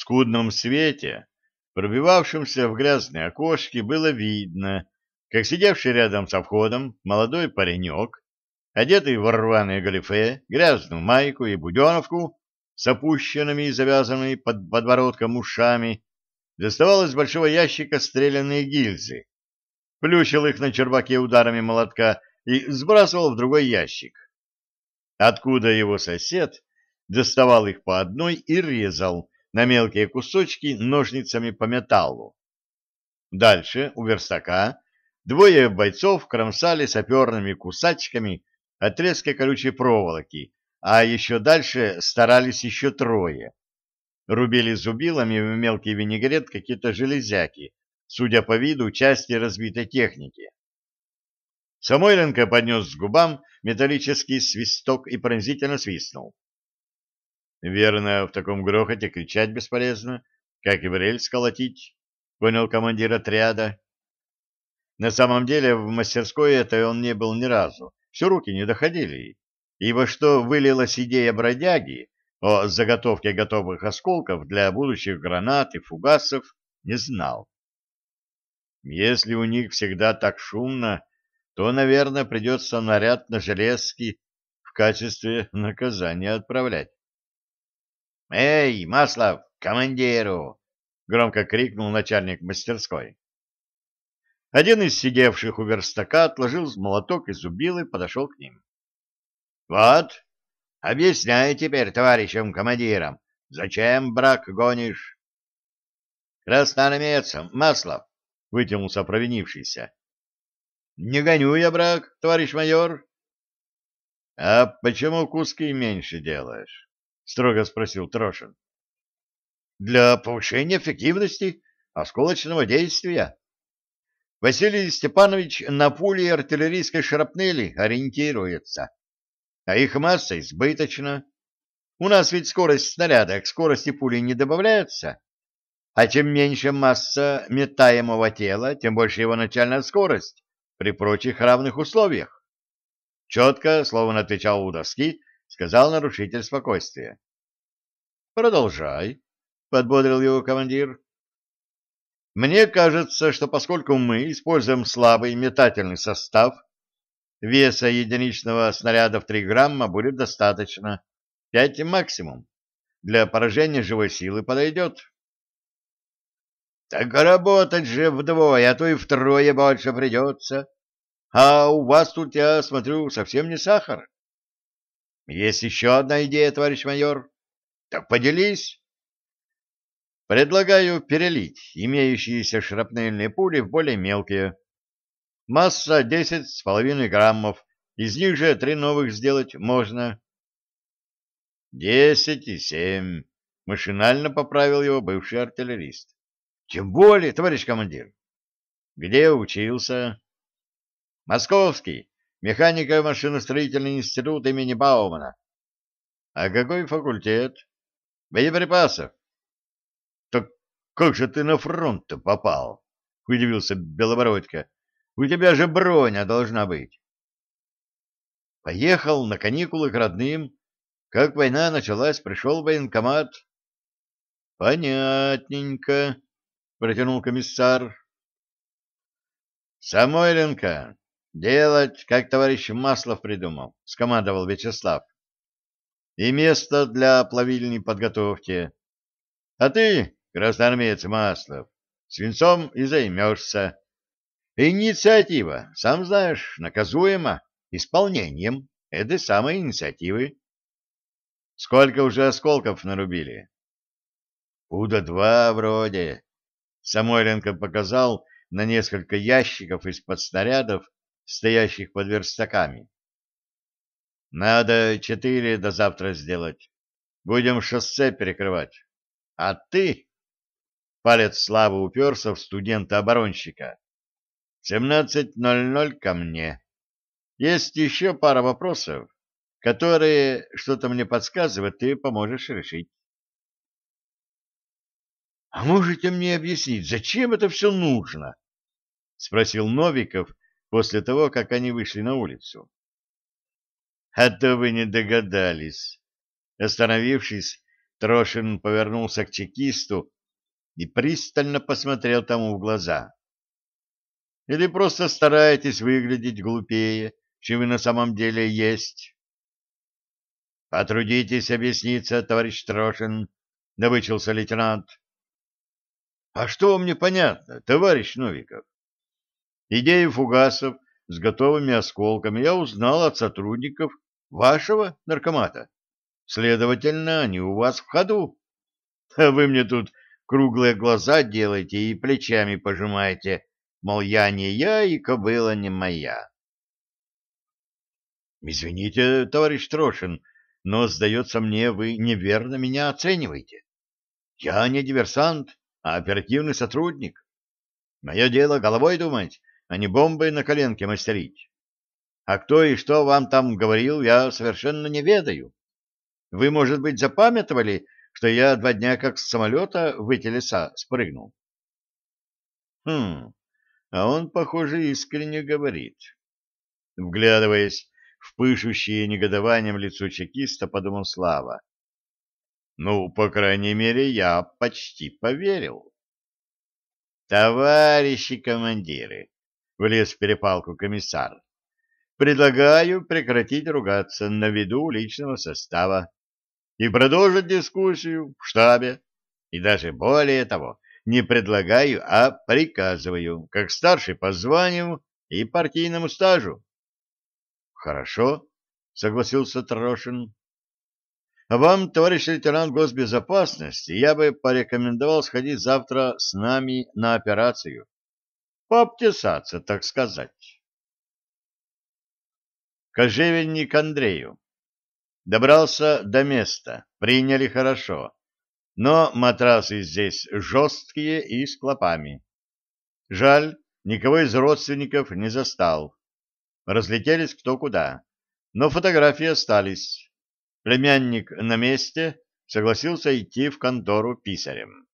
скудном свете, пробивавшемся в грязные окошки, было видно, как сидевший рядом со входом молодой паренек, одетый в рваное галифе, грязную майку и буденовку с опущенными и завязанными под подбородком ушами, доставал из большого ящика стрелянные гильзы, плющил их на черваке ударами молотка и сбрасывал в другой ящик. Откуда его сосед доставал их по одной и резал на мелкие кусочки ножницами по металлу. Дальше у верстака двое бойцов кромсали саперными кусачками отрезки колючей проволоки, а еще дальше старались еще трое. Рубили зубилами в мелкий винегрет какие-то железяки, судя по виду, части разбитой техники. Самойленко поднес к губам металлический свисток и пронзительно свистнул. Верно, в таком грохоте кричать бесполезно, как и в рельс колотить, понял командир отряда. На самом деле в мастерской это он не был ни разу, все руки не доходили, ибо что вылилась идея бродяги о заготовке готовых осколков для будущих гранат и фугасов, не знал. Если у них всегда так шумно, то, наверное, придется наряд на железки в качестве наказания отправлять. «Эй, Маслов, командиру!» — громко крикнул начальник мастерской. Один из сидевших у верстака отложил молоток и зубил и подошел к ним. «Вот, объясняй теперь товарищам командирам, зачем брак гонишь?» «Красноармейцам, Маслов!» — вытянулся провинившийся. «Не гоню я брак, товарищ майор». «А почему куски меньше делаешь?» Строго спросил Трошин. Для повышения эффективности осколочного действия. Василий Степанович на пули артиллерийской шрапнели ориентируется, а их масса избыточна. У нас ведь скорость снаряда к скорости пули не добавляется, а чем меньше масса метаемого тела, тем больше его начальная скорость при прочих равных условиях. Четко, словно отвечал у доски, сказал нарушитель спокойствия. Продолжай, подбодрил его командир. Мне кажется, что поскольку мы используем слабый метательный состав, веса единичного снаряда в 3 грамма будет достаточно. 5 максимум. Для поражения живой силы подойдет. Так работать же вдвое, а то и втрое больше придется. А у вас тут, я смотрю, совсем не сахар. Есть еще одна идея, товарищ майор. Так поделись. Предлагаю перелить имеющиеся шрапнельные пули в более мелкие. Масса десять с половиной граммов. Из них же три новых сделать можно. Десять и семь. Машинально поправил его бывший артиллерист. Тем более, товарищ командир. Где учился? Московский. Механико-машиностроительный институт имени Баумана. А какой факультет? Боеприпасов. Так как же ты на фронт-то попал? Удивился Белобородько. У тебя же броня должна быть. Поехал на каникулы к родным. Как война началась, пришел в военкомат. Понятненько, протянул комиссар. Самойленко, Делать, как товарищ Маслов придумал, скомандовал Вячеслав. И место для плавильни подготовьте. А ты, красноармеец Маслов, свинцом и займешься. Инициатива, сам знаешь, наказуема исполнением этой самой инициативы. Сколько уже осколков нарубили? Пуда два вроде. Самойленко показал на несколько ящиков из-под снарядов, стоящих под верстаками. Надо четыре до завтра сделать. Будем шоссе перекрывать. А ты... Палец слабо уперся в студента-оборонщика. Семнадцать ноль ноль ко мне. Есть еще пара вопросов, которые, что-то мне подсказывает, ты поможешь решить. — А можете мне объяснить, зачем это все нужно? — спросил Новиков, после того, как они вышли на улицу. — А то вы не догадались. Остановившись, Трошин повернулся к чекисту и пристально посмотрел тому в глаза. Или просто стараетесь выглядеть глупее, чем вы на самом деле есть? — Потрудитесь объясниться, товарищ Трошин, — добычился лейтенант. — А что вам непонятно, товарищ Новиков? Идею фугасов с готовыми осколками я узнал от сотрудников вашего наркомата. Следовательно, они у вас в ходу. А вы мне тут круглые глаза делаете и плечами пожимаете, мол, я не я и кобыла не моя. Извините, товарищ Трошин, но, сдается мне, вы неверно меня оцениваете. Я не диверсант, а оперативный сотрудник. Мое дело головой думать, а не бомбой на коленке мастерить. А кто и что вам там говорил, я совершенно не ведаю. Вы, может быть, запамятовали, что я два дня как с самолета в эти леса спрыгнул? Хм, а он, похоже, искренне говорит. Вглядываясь в пышущее негодованием лицо чекиста, подумал Слава. Ну, по крайней мере, я почти поверил. Товарищи командиры, влез в перепалку комиссар, предлагаю прекратить ругаться на виду личного состава и продолжить дискуссию в штабе. И даже более того, не предлагаю, а приказываю, как старший по званию и партийному стажу. Хорошо, согласился Трошин. А вам, товарищ лейтенант госбезопасности, я бы порекомендовал сходить завтра с нами на операцию. Пообтесаться, так сказать. Кожевенник Андрею. Добрался до места, приняли хорошо, но матрасы здесь жесткие и с клопами. Жаль, никого из родственников не застал. Разлетелись кто куда, но фотографии остались. Племянник на месте согласился идти в контору писарем.